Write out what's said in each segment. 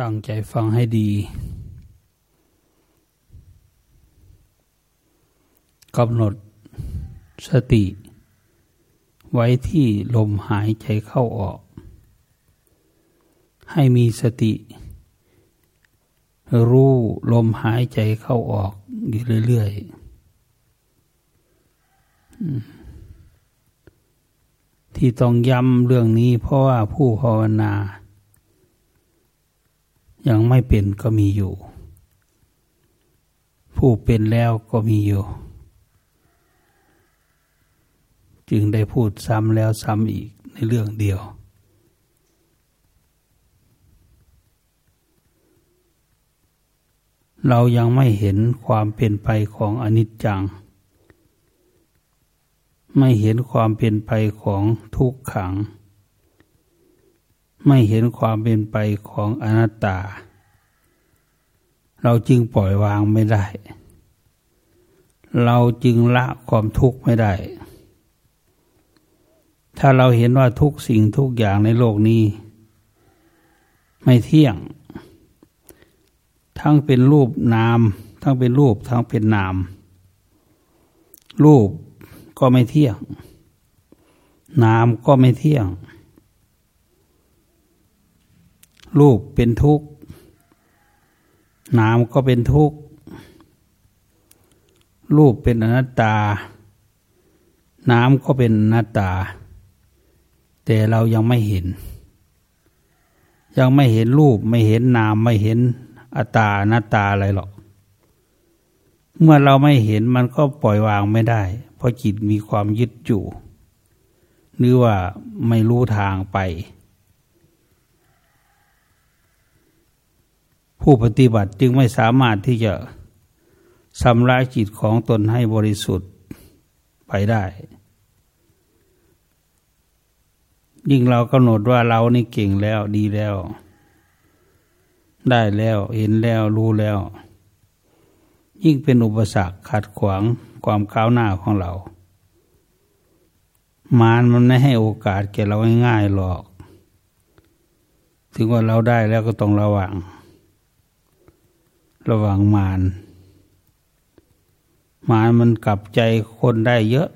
ตั้งใจฟังให้ดี กำหนดสติ ไว้ที่ลมหายใจเข้าออก ให้มีสติ รู้ลมหายใจเข้าออกอยู่เรื่อยๆ ที่ต้องย้ำเรื่องนี้เพราะว่าผู้ภาวนา ยังไม่เป็นก็มีอยู่ ผู้เป็นแล้วก็มีอยู่ จึงได้พูดซ้ำแล้วซ้ำอีกในเรื่องเดียว เรายังไม่เห็นความเป็นไปของอนิจจัง ไม่เห็นความเป็นไปของทุกขัง ไม่เห็นความเป็นไปของอนัตตา เราจึงปล่อยวางไม่ได้ เราจึงละความทุกข์ไม่ได้ ถ้าเราเห็นว่าทุกสิ่งทุกอย่างในโลกนี้ ไม่เที่ยง ทั้งเป็นรูปนาม ทั้งเป็นรูปทั้งเป็นนาม รูปก็ไม่เที่ยง นามก็ไม่เที่ยง รูปเป็นทุกข์นามก็เป็นทุกข์รูปเป็นอนัตตา น้ำก็เป็นอนัตตา แต่เรายังไม่เห็น ยังไม่เห็นรูปไม่เห็นนามไม่เห็นอัตตาหน้าตาอะไรหรอก เมื่อเราไม่เห็นมันก็ปล่อยวางไม่ได้ เพราะจิตมีความยึดอยู่หรือว่าไม่รู้ทางไป ผู้ปฏิบัติจึงไม่สามารถที่จะชำระจิตของตนให้บริสุทธิ์ไปได้ ยิ่งเรากำหนดว่าเรานี่เก่งแล้วดีแล้ว ได้แล้วเห็นแล้วรู้แล้ว ยิ่งเป็นอุปสรรคขัดขวางความก้าวหน้าของเรา มารมันไม่ให้โอกาสแก่เราง่ายๆหรอก ถึงว่าเราได้แล้วก็ต้องระวัง ระหวังมารมารมันกลับใจคนได้เยอะ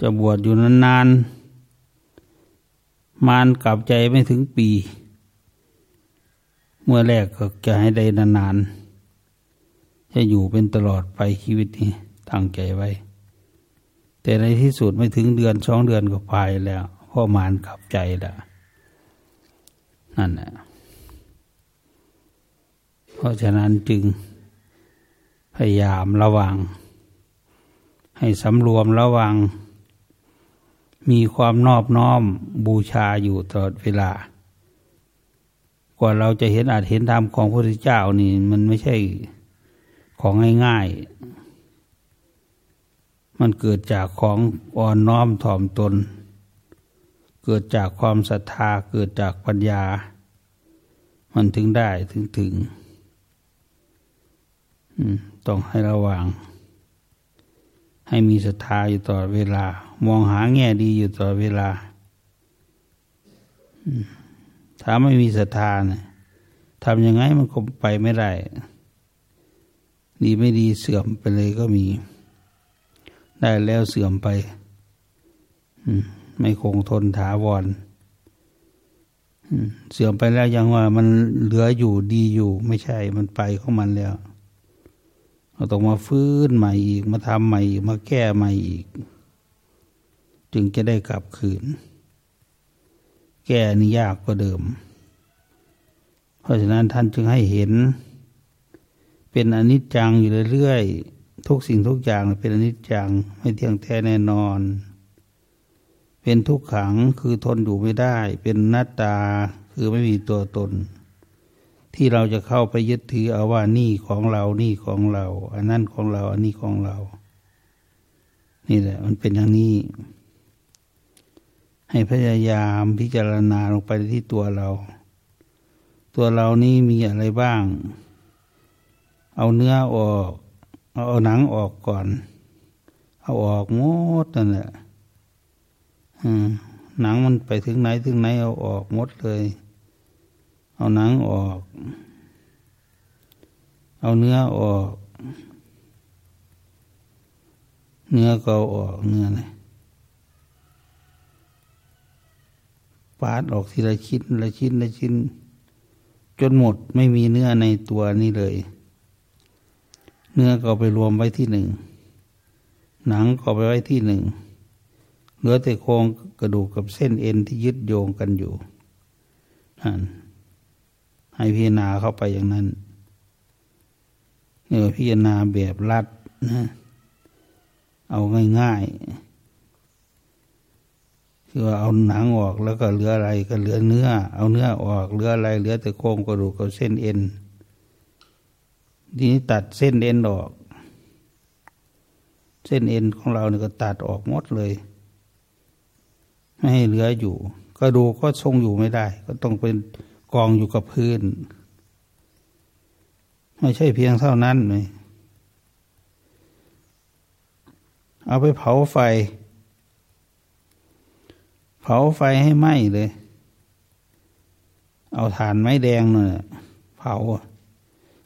จะบวชอยู่นานๆมารกลับใจไม่ถึงปี เมื่อแรกก็จะให้ได้นานๆจะอยู่เป็นตลอดไปชีวิตนี้ตั้งใจไว้ แต่ในที่สุดไม่ถึงเดือนสองเดือนก็พายแล้วพ่อมานขับใจแล้วนั่นแหละ ราะฉะนั้นจึงพยายามระวัง ให้สำรวมระวัง มีความนอบน้อมบูชาอยู่ตลอดเวลา กว่าเราจะเห็นอาจเห็นธรรมของพระพุทธเจ้านี่ มันไม่ใช่ของง่ายๆ มันเกิดจากของอ่อนน้อมถ่อมตน เกิดจากความศรัทธาเกิดจากปัญญา มันถึงได้ถึงถึง ต้องให้ระวัง ให้มีศรัทธาอยู่ตลอดเวลา มองหาแง่ดีอยู่ตลอดเวลา ถ้าไม่มีศรัทธาเนี่ยทำยังไงมันก็ไปไม่ได้ ดีไม่ดีเสื่อมไปเลยก็มี ได้แล้วเสื่อมไป ไม่คงทนถาวรเสื่อมไปแล้วยังว่ามันเหลืออยู่ดีอยู่ ไม่ใช่มันไปของมันแล้ว เราต้องมาฟื้นใหม่อีก มาทำใหม่อีก มาแก้ใหม่อีก จึงจะได้กลับคืน แก้นี่ยากกว่าเดิม เพราะฉะนั้นท่านจึงให้เห็น เป็นอนิจจังอยู่เรื่อยๆ ทุกสิ่งทุกอย่างเป็นอนิจจังไม่เที่ยงแท้แน่นอน เป็นทุกขังคือทนอยู่ไม่ได้ เป็นหน้าตาคือไม่มีตัวตน ที่เราจะเข้าไปยึดถือเอาว่านี่ของเรานี่ของเรา อันนั้นของเรา อันนี้ของเรา นี่แหละ มันเป็นอย่างนี้ ให้พยายามพิจารณาลงไปที่ตัวเรา ตัวเรานี่มีอะไรบ้าง เอาเนื้อออก เอาหนังออกก่อน เอาออกหมดนั่นแหละหนังมันไปถึงไหนถึงไหนเอาออกหมดเลย เอาหนังออก เอาเนื้อออก เนื้อก็ออกเนื้อเลยปาดออกทีละชิ้นละชิ้นละชิ้น จนหมดไม่มีเนื้อในตัวนี้เลย เนื้อก็ไปรวมไว้ที่หนึ่ง หนังก็ไปไว้ที่หนึ่งเหลือแต่โครงกระดูกกับเส้นเอ็นที่ยึดโยงกันอยู่นั่น ให้พิจารณาเข้าไปอย่างนั้นเนี่ยพิจารณาแบบรัดนะเอาง่ายๆคือว่าเอาหนังออกแล้วก็เหลืออะไรก็เหลือเนื้อ เอาเนื้อออกเหลืออะไร เหลือแต่โครงกระดูกกับเส้นเอ็นทีนี้ตัดเส้นเอ็นออก เส้นเอ็นของเราเนี่ยก็ตัดออกหมดเลย ไม่ให้เหลืออยู่กระดูกก็ทรงอยู่ไม่ได้ ก็ต้องเป็น กองอยู่กับพื้น ไม่ใช่เพียงเท่านั้นเลยเอาไปเผาไฟ เผาไฟให้ไหม้เลย เอาถ่านไม้แดงเนี่ยเผา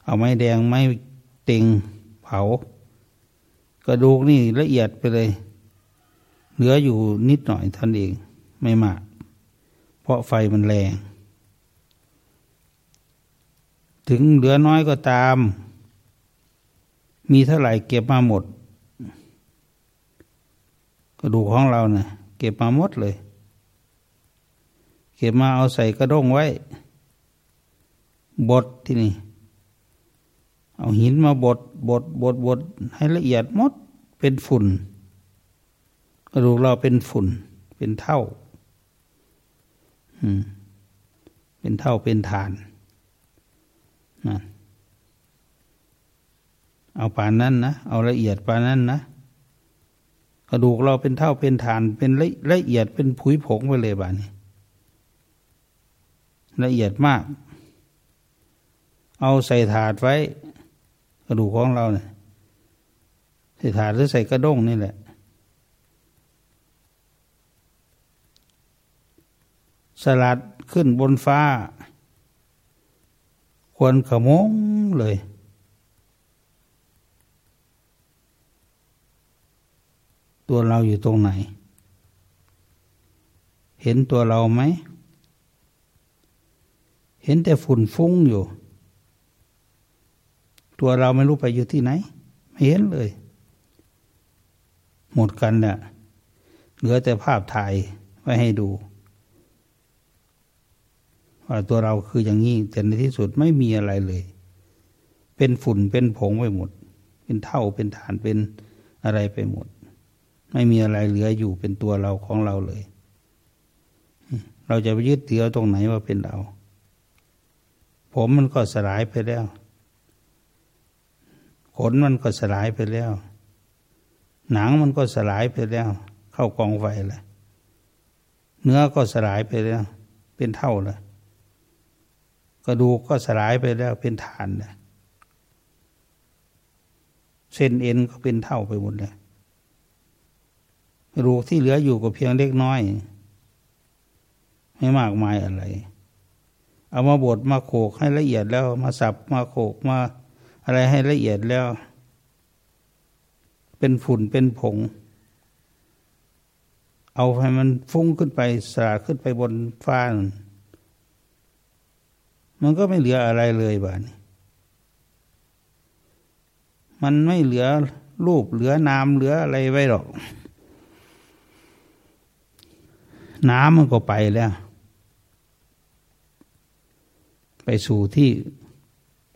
เอาไม้แดงไม้ติงเผา กระดูกนี่ละเอียดไปเลย เหลืออยู่นิดหน่อยท่านเองไม่มาก เพราะไฟมันแรง ถึงเหลือน้อยก็ตาม มีเท่าไหร่เก็บมาหมด กระดูกของเราเนะ่ยเก็บมาหมดเลย เก็บมาเอาใส่กระด้งไว้ บดที่นี่ เอาหินมาบดบดบดบดให้ละเอียดหมดเป็นฝุ่น กระดูกเราเป็นฝุ่น เป็นเท่า เป็นเท่าเป็นฐาน นะเอาปานนั้นนะเอาละเอียดปานนั้นนะกระดูกเราเป็นเท่าเป็นฐานเป็นละละเอียดเป็นผุยผงไปเลยบ้านี้ละเอียดมาก เอาใส่ถาดไว้ กระดูกของเราเนี่ยใส่ถาดหรือใส่กระด้งนี่แหละ สลัดขึ้นบนฟ้า ควรขมงเลย ตัวเราอยู่ตรงไหน เห็นตัวเราไหม เห็นแต่ฝุ่นฟุ้งอยู่ ตัวเราไม่รู้ไปอยู่ที่ไหน ไม่เห็นเลย หมดกันเนี่ยเหลือแต่ภาพถ่ายไว้ให้ดู ว่าตัวเราคืออย่างนี้แต่ในที่สุดไม่มีอะไรเลย เป็นฝุ่นเป็นผงไปหมด เป็นเท่าเป็นฐานเป็นอะไรไปหมด ไม่มีอะไรเหลืออยู่เป็นตัวเราของเราเลย เราจะไปยึดเถือตรงไหนว่าเป็นเรา ผมมันก็สลายไปแล้ว ขนมันก็สลายไปแล้ว หนังมันก็สลายไปแล้ว เข้ากองไฟแล้วเนื้อก็สลายไปแล้ว เป็นเท่าแล้ว ระดูกก็สลายไปแล้วเป็นฐานเลยเส้นเอ็นก็เป็นเท่าไปหมดเลยระดูกที่เหลืออยู่ก็เพียงเล็กน้อย ไม่มากมายอะไร เอามาบดมาโขกให้ละเอียดแล้ว มาสับมาโขกมาอะไรให้ละเอียดแล้ว เป็นฝุ่นเป็นผง เอาให้มันฟุ้งขึ้นไปสาดขึ้นไปบนฟ้า มันก็ไม่เหลืออะไรเลยบ้านี้มันไม่เหลือรูปเหลือนามเหลืออะไรไว้หรอก น้ำมันก็ไปแล้ว ไปสู่ที่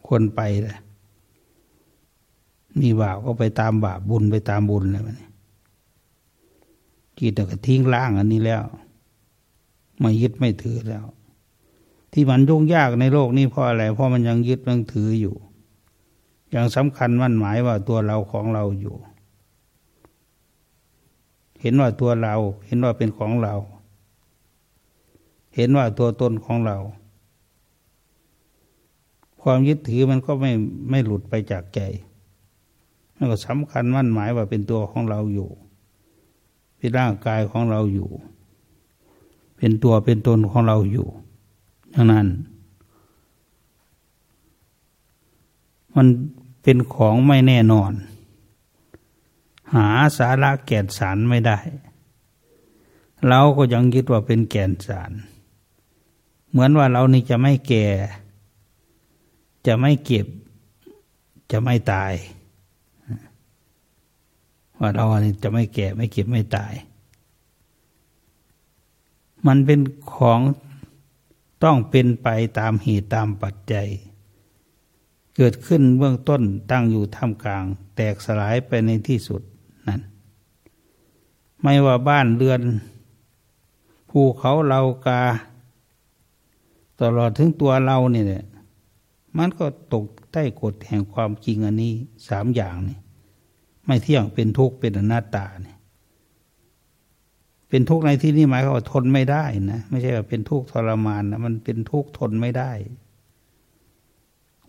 ควรไปแล้วมีบาปก็ไปตามบาปบุญไปตามบุญแล้วนี่จิตก็ทิ้งล่างอันนี้แล้ว ไม่ยึดไม่ถือแล้ว ที่มันยุ่งยากในโลกนี้เพราะอะไร เพราะมันยังยึดยังถืออยู่ยังสำคัญมั่นหมายว่าตัวเราของเราอยู่ เห็นว่าตัวเรา เห็นว่าเป็นของเรา เห็นว่าตัวตนของเรา ความยึดถือมันก็ไม่ไม่หลุดไปจากใจมันก็สำคัญมั่นหมายว่าเป็นตัวของเราอยู่ เป็นร่างกายของเราอยู่ เป็นตัวเป็นตนของเราอยู่ ดังนั้น มันเป็นของไม่แน่นอน หาสาระแก่นสารไม่ได้ เราก็ยังยึดว่าเป็นแก่นสาร เหมือนว่าเรานี่จะไม่แก่ จะไม่เก็บ จะไม่ตาย ว่าเรานี่จะไม่แก่ไม่เก็บไม่ตาย มันเป็นของ ต้องเป็นไปตามเหตุตามปัจจัย เกิดขึ้นเบื้องต้นตั้งอยู่ท่ามกลาง แตกสลายไปในที่สุดนั่น ไม่ว่าบ้านเรือน ภูเขาเรากา ตลอดถึงตัวเราเนี่ยมันก็ตกใต้กฎแห่งความจริงอันนี้สามอย่างนี่ไม่เที่ยงเป็นทุกข์เป็นอนัตตาเนี่ย เป็นทุกข์ในที่นี้หมายความว่าทนไม่ได้นะไม่ใช่ว่าเป็นทุกข์ทรมานนะมันเป็นทุกข์ทนไม่ได้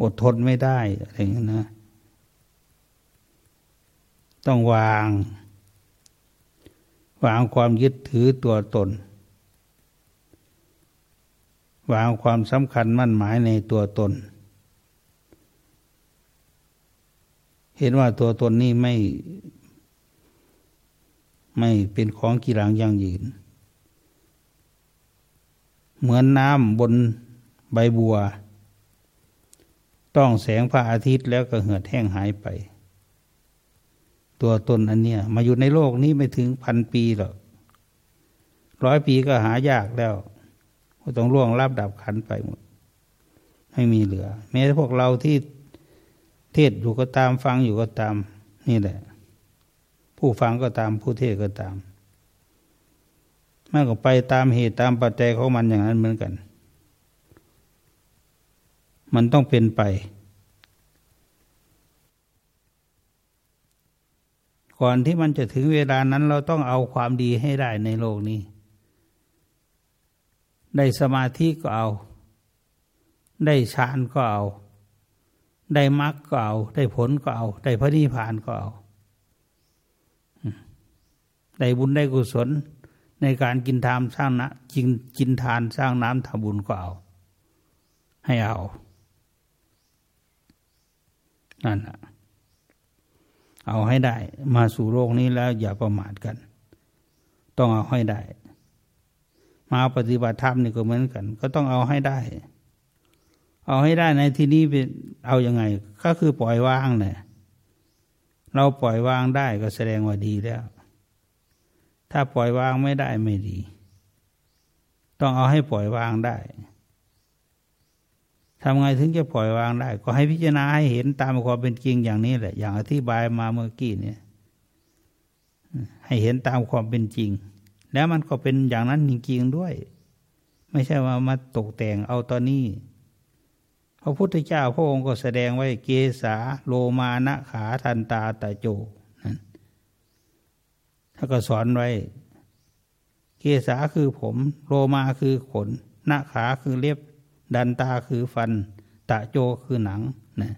อดทนไม่ได้อะไรอย่างนี้นะต้องวาง วางความยึดถือตัวตน วางความสำคัญมั่นหมายในตัวตน เห็นว่าตัวตนนี้ไม่ ไม่เป็นของกีรังยั่งยืน เหมือนน้ำบนใบบัว ต้องแสงพระอาทิตย์แล้วก็เหือดแห้งหายไป ตัวตนอันเนี้ยมาอยู่ในโลกนี้ไม่ถึงพันปีหรอกร้อยปีก็หายากแล้วก็ต้องล่วงรับดับขันไปหมด ไม่มีเหลือ แม้พวกเราที่เทศอยู่ก็ตามฟังอยู่ก็ตาม นี่แหละ ผู้ฟังก็ตามผู้เทศก็ตาม มันก็ไปตามเหตุตามปัจจัยของมันอย่างนั้นเหมือนกัน มันต้องเป็นไป ก่อนที่มันจะถึงเวลานั้นเราต้องเอาความดีให้ได้ในโลกนี้ ได้สมาธิก็เอา ได้ฌานก็เอา ได้มรรคก็เอา ได้ผลก็เอา ได้พระนิพพานก็เอา ได้บุญได้กุศล ในการกินทานสร้างนะกินกินทานสร้างน้ำทำบุญก็เอา ให้เอา นั่นแหะเอาให้ได้ มาสู่โลกนี้แล้วอย่าประมาทกัน ต้องเอาให้ได้ มาปฏิบัติธรรมนี่ก็เหมือนกัน ก็ต้องเอาให้ได้ เอาให้ได้ในที่นี้เป็นเอาอยัางไง ก็คือปล่อยวางเนี่ยเราปล่อยวางได้ก็แสดงว่าดีแล้ว ถ้าปล่อยวางไม่ได้ไม่ดี ต้องเอาให้ปล่อยวางได้ทำไงถึงจะปล่อยวางได้ ก็ให้พิจารณาให้เห็นตามความเป็นจริงอย่างนี้แหละ อย่างอธิบายมาเมื่อกี้เนี่ยให้เห็นตามความเป็นจริง แล้วมันก็เป็นอย่างนั้นจริงๆด้วย ไม่ใช่ว่ามาตกแต่งเอาตอนนี้พระพุทธเจ้าพระองค์ก็แสดงไว้เกษาโลมานะขาทันตาตะโจ นั่นถ้าก็สอนไว้ เกษาคือผมโลมาคือขน หน้าขาคือเล็บ ดันตาคือฟัน ตะโจคือหนังนะ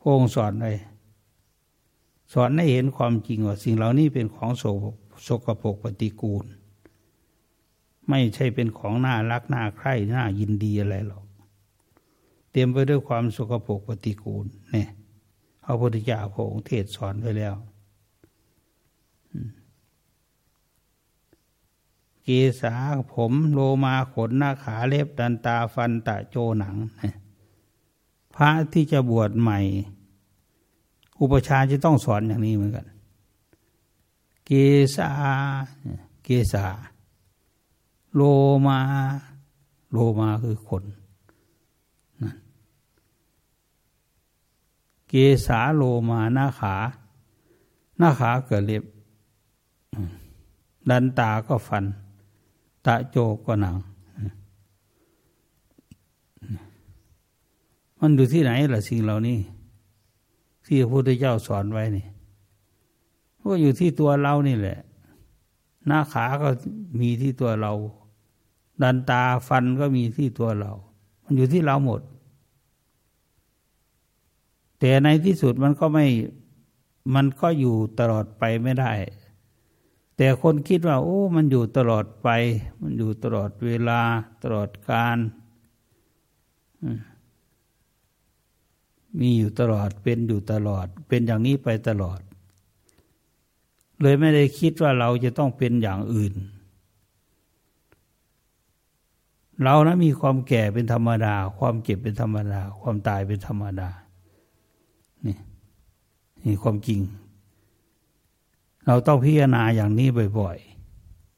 พระองค์สอนเลยสอนให้เห็นความจริงว่าสิ่งเหล่านี้เป็นของโสโสกโปกปฏิกูล ไม่ใช่เป็นของน่ารักน่าใคร่น่ายินดีอะไรหรอก เต็มไปด้วยความโสกโปกปฏิกูลเนี่ยพระพุทธเจ้าพระองค์เทศสอนไว้แล้ว กีสาผมโลมาขนหน้าขาเล็บดันตาฟันตะโจหนัง พระที่จะบวชใหม่ อุปชาจะต้องสอนอย่างนี้เหมือนกัน เกสาเกสาโลมาโลมาคือขนนั่นเกสาโลมาหน้าขา หน้าขาเกิดเล็บดันตาก็ฟัน ตะโจก็หนัง มันอยู่ที่ไหนล่ะสิ่งเหล่านี้ ที่พระพุทธเจ้าสอนไว้นี่ก็อยู่ที่ตัวเรานี่แหละ หน้าขาก็มีที่ตัวเรา ดันตาฟันก็มีที่ตัวเรา มันอยู่ที่เราหมด แต่ในที่สุดมันก็ไม่มันก็อยู่ตลอดไปไม่ได้ แต่คนคิดว่า โอ้ มันอยู่ตลอดไป มันอยู่ตลอดเวลา ตลอดการมีอยู่ตลอดเป็นอยู่ตลอด เป็นอย่างนี้ไปตลอด เลยไม่ได้คิดว่าเราจะต้องเป็นอย่างอื่น เรานะมีความแก่เป็นธรรมดา ความเจ็บเป็นธรรมดา ความตายเป็นธรรมดานี่นี่ความจริง เราต้องพิจารณาอย่างนี้บ่อย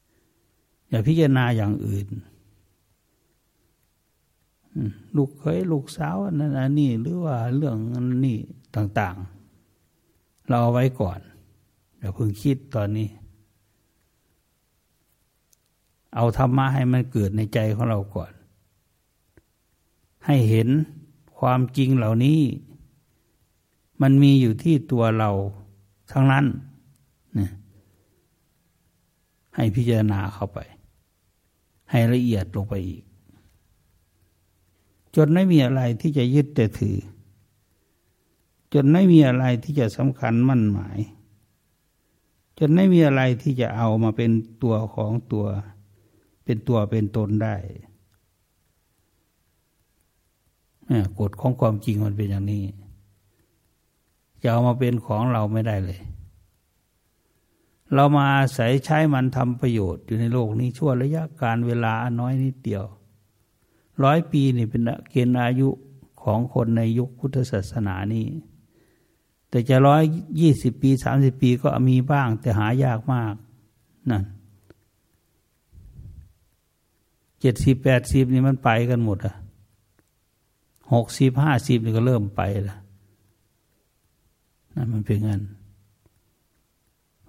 ๆ อย่าพิจารณาอย่างอื่น ลูกเคยลูกสาวนั่นนี่หรือว่าเรื่องนี่ต่างๆ เราเอาไว้ก่อนอย่าเพิ่งคิดตอนนี้ เอาธรรมะให้มันเกิดในใจของเราก่อน ให้เห็นความจริงเหล่านี้ มันมีอยู่ที่ตัวเราทั้งนั้น ให้พิจารณาเข้าไป ให้ละเอียดลงไปอีก จนไม่มีอะไรที่จะยึดแต่ถือ จนไม่มีอะไรที่จะสำคัญมั่นหมาย จนไม่มีอะไรที่จะเอามาเป็นตัวของตัว เป็นตัวเป็นตนได้กฎของความจริงมันเป็นอย่างนี้ จะเอามาเป็นของเราไม่ได้เลย เรามาอาศัยใช้มันทำประโยชน์อยู่ในโลกนี้ชั่วระยะการเวลาน้อยนิดเดียว ร้อยปีนี่เป็นเกณฑ์อายุของคนในยุคพุทธศาสนานี้แต่จะร้อยยี่สิบปีสามสิบปีก็มีบ้าง แต่หายากมากนั่นเจ็ดสิบแปดสิบนี่มันไปกันหมดอะหกสิบห้าสิบนี่ก็เริ่มไปละนั่นมันเป็นเงิน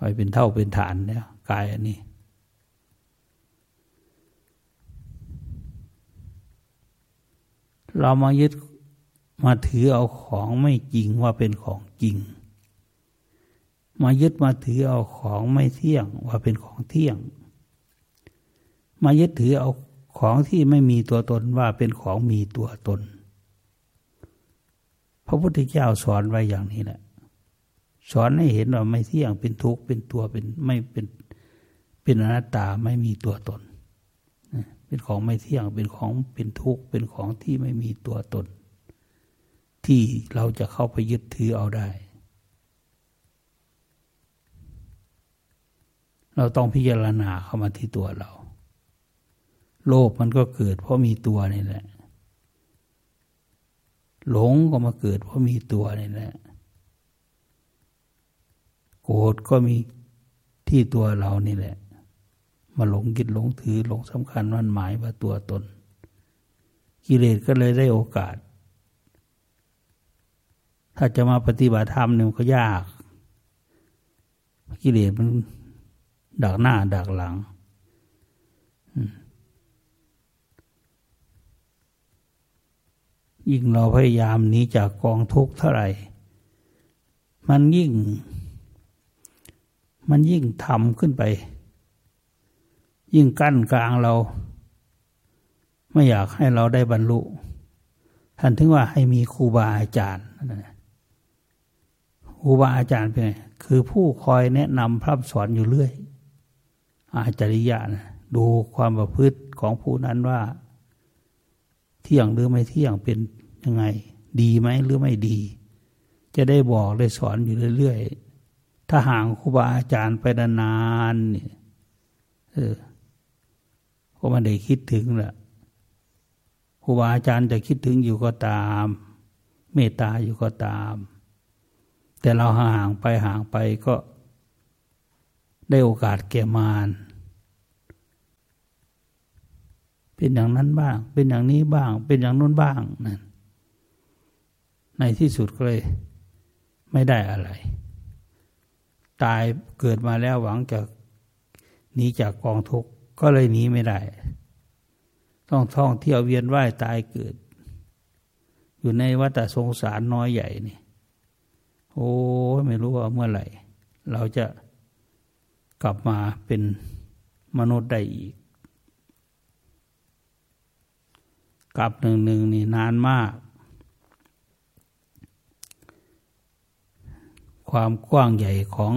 ไปเป็นเท่าเป็นฐานแล้วกายอันนี้ เรามายึดมาถือเอาของไม่จริงว่าเป็นของจริง มายึดมาถือเอาของไม่เที่ยงว่าเป็นของเที่ยง มายึดถือเอาของที่ไม่มีตัวตนว่าเป็นของมีตัวตน พระพุทธเจ้าสอนไว้อย่างนี้แหละ สอนให้เห็นว่าไม่เที่ยงเป็นทุกข์เป็นตัวเป็นไม่เป็นเป็นอนัตตาไม่มีตัวตน เป็นของไม่เที่ยงเป็นของเป็นทุกข์เป็นของที่ไม่มีตัวตน ที่เราจะเข้าไปยึดถือเอาได้ เราต้องพิจารณาเข้ามาที่ตัวเรา โลภมันก็เกิดเพราะมีตัวนี่แหละ หลงก็มาเกิดเพราะมีตัวนี่แหละ โกรธก็มีที่ตัวเรานี่แหละ มาหลงยึดหลงถือหลงสำคัญมันหมายว่าตัวตน กิเลสก็เลยได้โอกาส ถ้าจะมาปฏิบัติธรรมเนี่ยมันก็ยาก กิเลสมันดักหน้าดักหลังยิ่งเราพยายามหนีจากกองทุกข์เท่าไหร่ มันยิ่ง มันยิ่งทำขึ้นไป ยิ่งกั้นกลางเรา ไม่อยากให้เราได้บรรลุ ท่านถึงว่าให้มีครูบาอาจารย์ครูบาอาจารย์เป็นไงคือผู้คอยแนะนำพร่ำสอนอยู่เรื่อย อาจาริยะนะดูความประพฤติของผู้นั้นว่า เที่ยงหรือไม่เที่ยงเป็นยังไง ดีไหมหรือไม่ดี จะได้บอกได้สอนอยู่เรื่อยๆ ถ้าห่างครูบาอาจารย์ไปนานๆเนี่ยเออก็ไม่ได้คิดถึงแหละครูบาอาจารย์จะคิดถึงอยู่ก็ตาม เมตตาอยู่ก็ตาม แต่เราห่างไปห่างไปก็ได้โอกาสแก่มารเป็นอย่างนั้นบ้าง เป็นอย่างนี้บ้าง เป็นอย่างนู้นบ้างนั่นในที่สุดก็เลย ไม่ได้อะไร ตายเกิดมาแล้วหวังจะหนีจากกองทุกข์ก็เลยหนีไม่ได้ ต้องท่องเที่ยวเวียนว่ายตายเกิด อยู่ในวัฏสงสารน้อยใหญ่นี่ โอ้ไม่รู้ว่าเมื่อไหร่ เราจะกลับมาเป็นมนุษย์ได้อีก กลับหนึ่งหนึ่งนี่นานมาก ความกว้างใหญ่ของ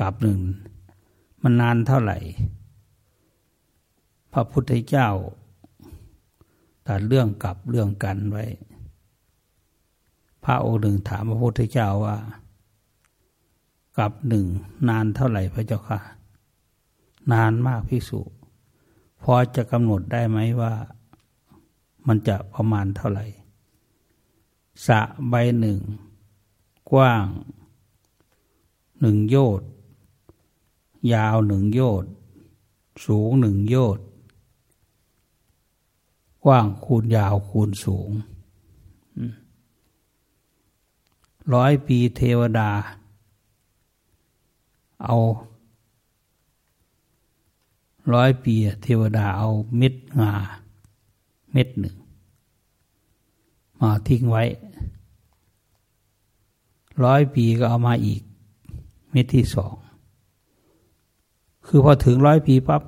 กับหนึ่ง มันนานเท่าไหร่ พระพุทธเจ้าตัดเรื่องกับเรื่องกันไว้ พระองค์หนึ่งถามพระพุทธเจ้าว่า กับหนึ่งนานเท่าไหร่พระเจ้าค่ะ นานมากพิสุพอจะกำหนดได้ไหมว่า มันจะประมาณเท่าไหร่สะใบหนึ่ง กว้าง หนึ่งโยชน์ยาวหนึ่งโยชน์สูงหนึ่งโยชน์กว้างคูณยาวคูณสูงร้อยปีเทวดา เอาร้อยปีเทวดาเอาเม็ดงาเม็ดหนึ่ง มาทิ้งไว้ ร้อยปีก็เอามาอีก เม็ดที่สอง คือพอถึงร้อยปีปับ๊บ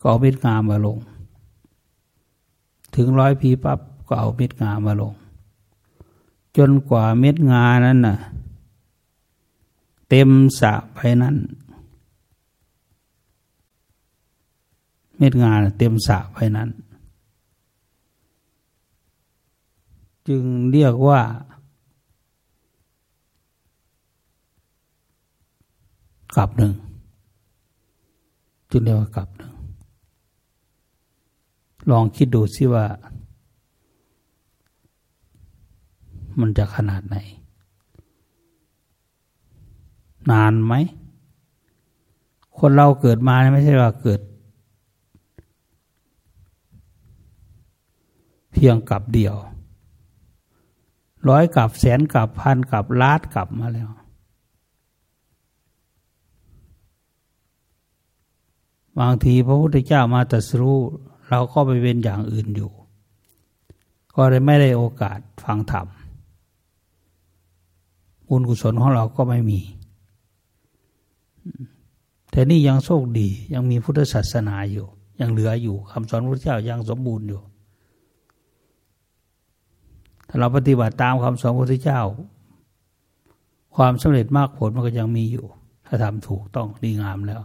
ก็เอาเม็ดงามาลง ถึงร้อยปีปับ๊บก็เอาเม็ดงามาลง จนกว่าเม็ดงานั้นน่ะ เต็มสะไปนั้น เม็ดงานเต็มสะไปนั้น จึงเรียกว่า กับหนึ่งจึงเรียกว่ากับหนึ่งลองคิดดูสิว่า มันจะขนาดไหน นานไหม คนเราเกิดมาไม่ใช่ว่าเกิด เพียงกับเดียว ร้อยกับแสนกับพันกับล้านกับมาแล้ว บางทีพระพุทธเจ้ามาตรัสรู้เราก็ไปเป็นอย่างอื่นอยู่ ก็เลยไม่ได้โอกาสฟังธรรมบุญกุศลของเราก็ไม่มี แต่นี่ยังโชคดียังมีพุทธศาสนาอยู่ ยังเหลืออยู่คำสอนพระเจ้ายังสมบูรณ์อยู่ ถ้าเราปฏิบัติตามคำสอนพระพุทธเจ้า ความสำเร็จมากผลมันก็ยังมีอยู่ ถ้าทำถูกต้องดีงามแล้ว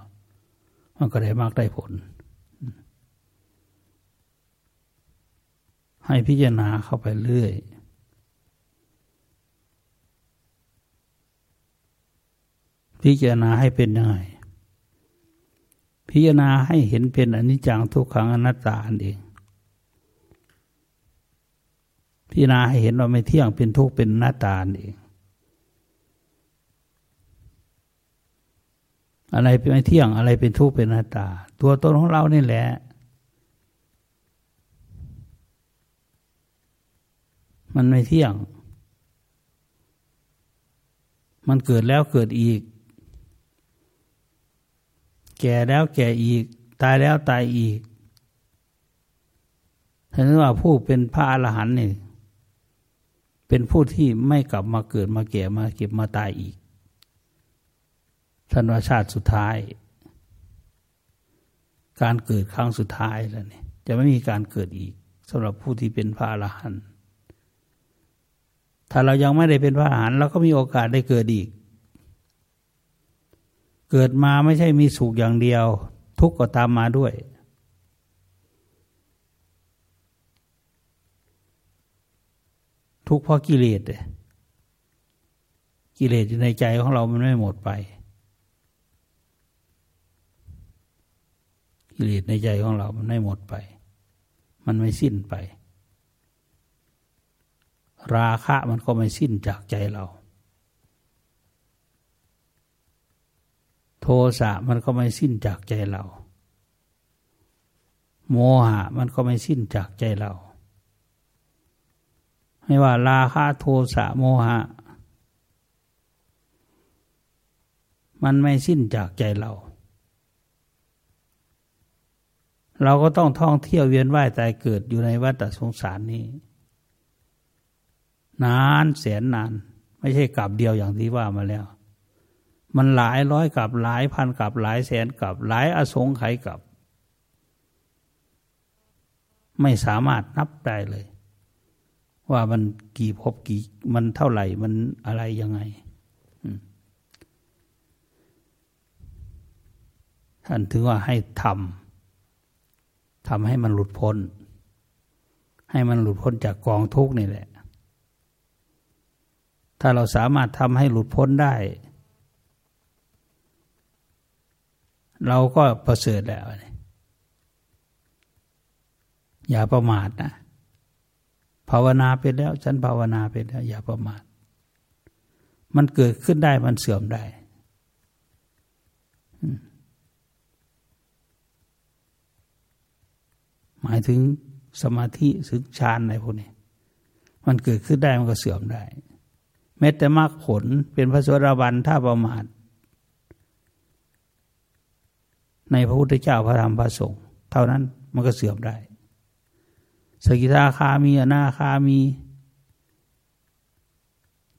มันก็ได้มากได้ผล ให้พิจารณาเข้าไปเรื่อย พิจารณาให้เป็นยังไงพิจารณาให้เห็นเป็นอนิจจังทุกขังอนัตตาเอง พิจารณาให้เห็นว่าไม่เที่ยงเป็นทุกข์เป็นหน้าตาเอง อะไรเป็นไม่เที่ยง อะไรเป็นทุกข์เป็นหน้าตา ตัวตนของเรานี่แหละ มันไม่เที่ยง มันเกิดแล้วเกิดอีก แก่แล้วแก่อีก ตายแล้วตายอีกถ้านว่าผู้เป็นพระอรหันต์นี่เป็นผู้ที่ไม่กลับมาเกิดมาแก่มาเก็บมาตายอีก ท่านว่าชาติสุดท้าย การเกิดครั้งสุดท้ายแล้วเนี่ยจะไม่มีการเกิดอีกสำหรับผู้ที่เป็นพระอรหันต์ถ้าเรายังไม่ได้เป็นพระอรหันต์เราก็มีโอกาสได้เกิดอีก เกิดมาไม่ใช่มีสุขอย่างเดียว ทุกข์ก็ตามมาด้วย ทุกข์เพราะกิเลสกิเลสอยู่ในใจของเรามันไม่หมดไป กิเลสในใจของเรามันไม่หมดไป มันไม่สิ้นไป ราคะมันก็ไม่สิ้นจากใจเรา โทสะมันก็ไม่สิ้นจากใจเรา โมหะมันก็ไม่สิ้นจากใจเรา ไม่ว่าราคะโทสะโมหะ มันไม่สิ้นจากใจเรา เราก็ต้องท่องเที่ยวเวียนว่ายตายเกิดอยู่ในวัฏสงสารนี้ นานแสนนาน ไม่ใช่กลับเดียวอย่างที่ว่ามาแล้ว มันหลายร้อยกับหลายพันกับหลายแสนกับหลายอสงไขยกับ ไม่สามารถนับได้เลย ว่ามันกี่พบกี่มันเท่าไหร่มันอะไรยังไงท่านถึงว่าให้ทำ ทำให้มันหลุดพ้น ให้มันหลุดพ้นจากกองทุกข์นี่แหละ ถ้าเราสามารถทำให้หลุดพ้นได้ เราก็ประเสริฐแล้ว อย่าประมาทนะภาวนาไปแล้ว ฉันภาวนาไปแล้ว อย่าประมาท มันเกิดขึ้นได้มันเสื่อมได้ มายถึงสมาธิสึกฌานอะไรพวกนี้มันเกิดขึ้นได้มันก็เสื่อมได้ แม้แต่มรรคผลเป็นพระสวดาบันถ้าประมาทในพระพุทธเจ้าพระธรรมพระสงฆ์เท่านั้นมันก็เสื่อมได้ สกิทาคามีอนาคามี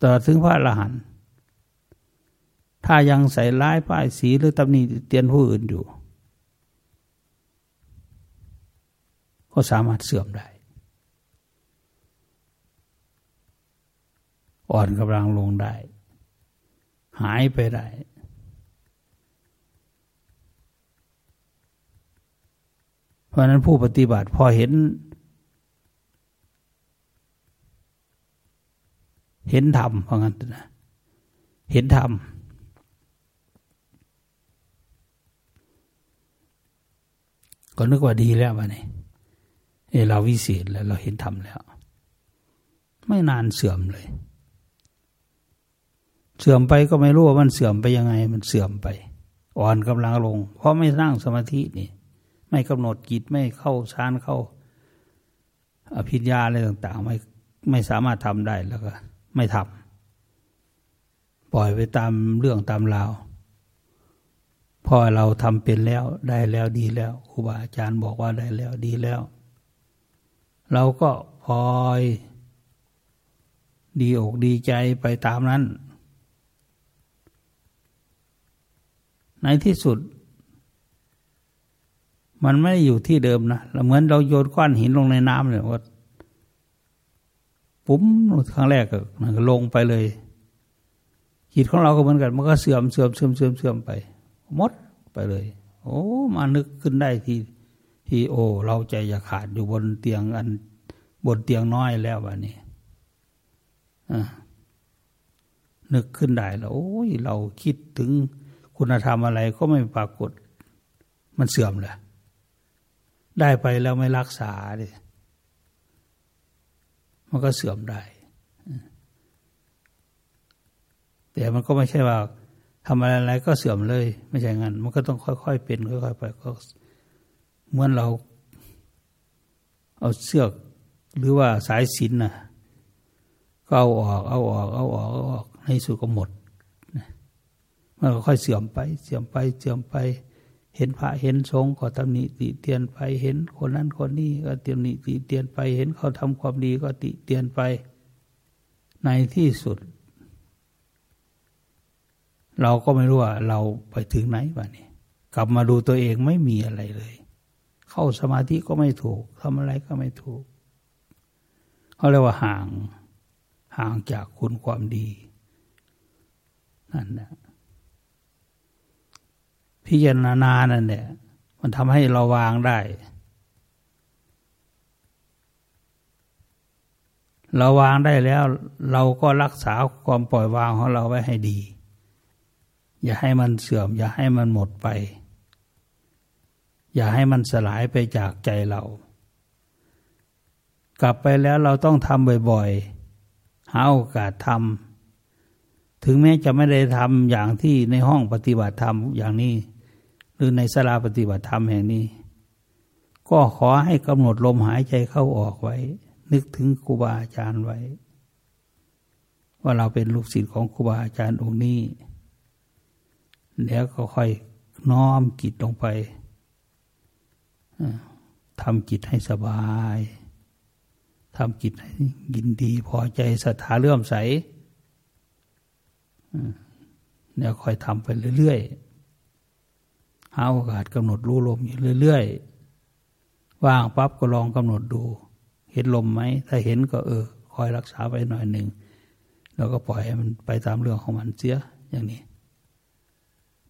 ต่อถึงพระอรหันต์ถ้ายังใส่ร้ายป้ายสีหรือตำหนิเตียนผู้อื่นอยู่ ก็สามารถเสื่อมได้ อ่อนกำลังลงได้ หายไปได้ เพราะนั้นผู้ปฏิบัติพอเห็น เห็นธรรมเพราะงั้นนะเห็นธรรมก็นึกว่าดีแล้ววะนี่ เอเราวิเศษแล้ว เราเห็นธรรมแล้ว ไม่นานเสื่อมเลย เสื่อมไปก็ไม่รู้ว่ามันเสื่อมไปยังไง มันเสื่อมไป อ่อนกำลังลง เพราะไม่นั่งสมาธินี่ ไม่กำหนดจิตไม่เข้าฌานเข้า อภิญญาอะไรต่าง ๆ ไม่ไม่สามารถทำได้แล้วก็ไม่ทำปล่อยไปตามเรื่องตามราวพอเราทำเป็นแล้วได้แล้วดีแล้วครูบาอาจารย์บอกว่าได้แล้วดีแล้ว เราก็พลอย ดีอกดีใจไปตามนั้น ในที่สุด มันไม่ได้อยู่ที่เดิมนะเหมือนเราโยนก้อนหินลงในน้ำเลยว่าปุ๊มครั้งแรกก็ลงไปเลยจิตของเราก็เหมือนกันมันก็เสื่อมเสื่อมเสื่อมเสื่อมเสื่อมไป หมดไปเลย โอ้ มานึกขึ้นได้ที ทีโอ เราใจจะขาดอยู่บนเตียงอัน บนเตียงน้อยแล้ววันนี้นึกขึ้นได้แล้ว โอ้ย เราคิดถึงคุณธรรมอะไรก็ไม่ปรากฏ มันเสื่อมเลยได้ไปแล้วไม่รักษาดิมันก็เสื่อมได้ แต่มันก็ไม่ใช่ว่าทำอะไรก็เสื่อมเลย ไม่ใช่งั้น มันก็ต้องค่อยๆเป็นค่อยๆไปก็ เหมือนเรา เอาเสื้อหรือว่าสายสินนะก็เอาออกเอาออกเอาออกเอาออกในสุดก็หมดมันก็ค่อยเสื่อมไปเสื่อมไปเสื่อมไป เห็นพระเห็นสงฆ์ก็ตำหนิติเตียนไปเห็นคนนั้นคนนี้ก็ตำหนิติเตียนไปเห็นเขาทำความดีก็ติเตียนไป ในที่สุด เราก็ไม่รู้ว่าเราไปถึงไหนวะนี่กลับมาดูตัวเองไม่มีอะไรเลย เข้าสมาธิก็ไม่ถูกทำอะไรก็ไม่ถูกเขาเรียกว่าห่าง ห่างจากคุณความดี นั่นนะพิจารณานั่นเนี่ยมันทำให้เราวางได้ เราวางได้แล้ว เราก็รักษาความปล่อยวางของเราไว้ให้ดี อย่าให้มันเสื่อม อย่าให้มันหมดไป อย่าให้มันสลายไปจากใจเรา กลับไปแล้วเราต้องทำบ่อยๆ หาโอกาสทำถึงแม้จะไม่ได้ทำอย่างที่ในห้องปฏิบัติธรรมอย่างนี้ หรือในสลาปฏิบัติธรรมแห่งนี้ ก็ขอให้กำหนดลมหายใจเข้าออกไว้ นึกถึงครูบาอาจารย์ไว้ ว่าเราเป็นลูกศิษย์ของครูบาอาจารย์องค์นี้แล้วก็ค่อยน้อมจิตลงไป ทำจิตให้สบายทำจิตให้ยินดีพอใจศรัทธาเลื่อมใสเนี่ยคอยทำไปเรื่อยๆหาโอกาสกำหนดรู้ลมอยู่เรื่อยๆ ว่างปั๊บก็ลองกำหนดดู เห็นลมไหม ถ้าเห็นก็เออ คอยรักษาไปหน่อยหนึ่ง แล้วก็ปล่อยให้มันไปตามเรื่องของมันเสียอย่างนี้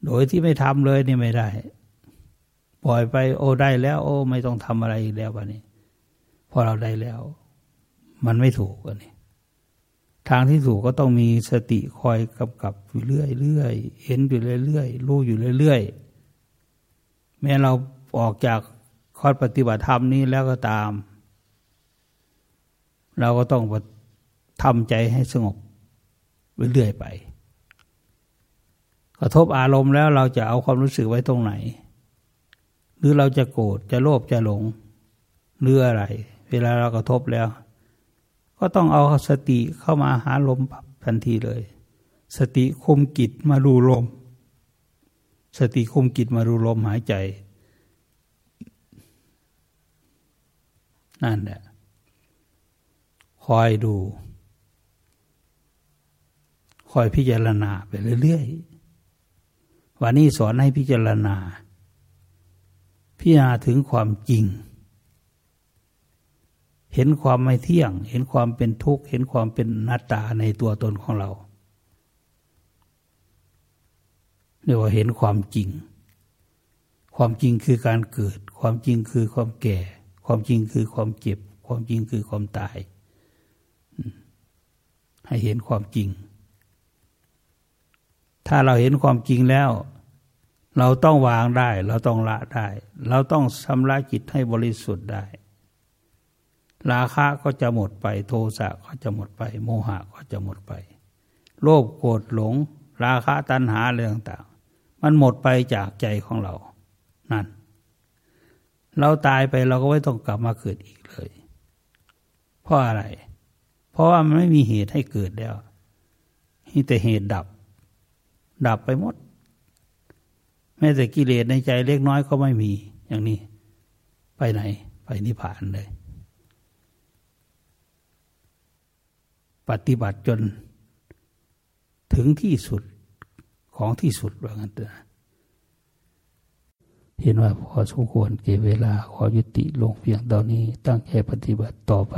โดยที่ไม่ทำเลยนี่ไม่ได้ ล่อยไป โอ้ได้แล้ว โอ้ ไม่ต้องทำอะไรอีกแล้ววันนี้พอเราได้แล้ว มันไม่ถูกวันนี้ทางที่ถูกก็ต้องมีสติคอยกำกับอยู่เรื่อยเรื่อยเห็นอยู่เรื่อยๆรู้อยู่เรื่อยๆแม้เราออกจากข้อปฏิบัติธรรมนี้แล้วก็ตาม เราก็ต้องทำใจให้สงบเรื่อยๆไป กระทบอารมณ์แล้วเราจะเอาความรู้สึกไว้ตรงไหน หรือเราจะโกรธจะโลภจะหลงหรืออะไร เวลาเรากระทบแล้ว ก็ต้องเอาสติเข้ามาหาลมปับทันทีเลย สติคุมกิจมาดูลม สติคุมกิจมาดูลมหายใจ นั่นแหละคอยดู คอยพิจารณาไปเรื่อยๆวันนี้สอนให้พิจารณา พิจารณาถึงความจริง เห็นความไม่เที่ยง เห็นความเป็นทุกข์ เห็นความเป็นนัตตาในตัวตนของเราเรียกว่าเห็นความจริง ความจริงคือการเกิด ความจริงคือความแก่ ความจริงคือความเจ็บ ความจริงคือความตาย ให้เห็นความจริง ถ้าเราเห็นความจริงแล้ว เราต้องวางได้ เราต้องละได้ เราต้องชำระจิตให้บริสุทธิ์ได้ ราคะก็จะหมดไป โทสะก็จะหมดไป โมหะก็จะหมดไป โลภโกรธหลง ราคะตัณหาเรื่องต่าง มันหมดไปจากใจของเรา นั่น เราตายไปเราก็ไม่ต้องกลับมาเกิดอีกเลย เพราะอะไร เพราะว่ามันไม่มีเหตุให้เกิดแล้วมีแต่เหตุดับ ดับไปหมด แม้แต่กิเลสในใจเล็กน้อยก็ไม่มีอย่างนี้ ไปไหน ไปนิพพานเลย ปฏิบัติจนถึงที่สุดของที่สุดว่างั้นเถอะเห็นว่าพอสมควรเก็บเวลาขอยุติลงเพียงตอนนี้ตั้งใจปฏิบัติต่อไป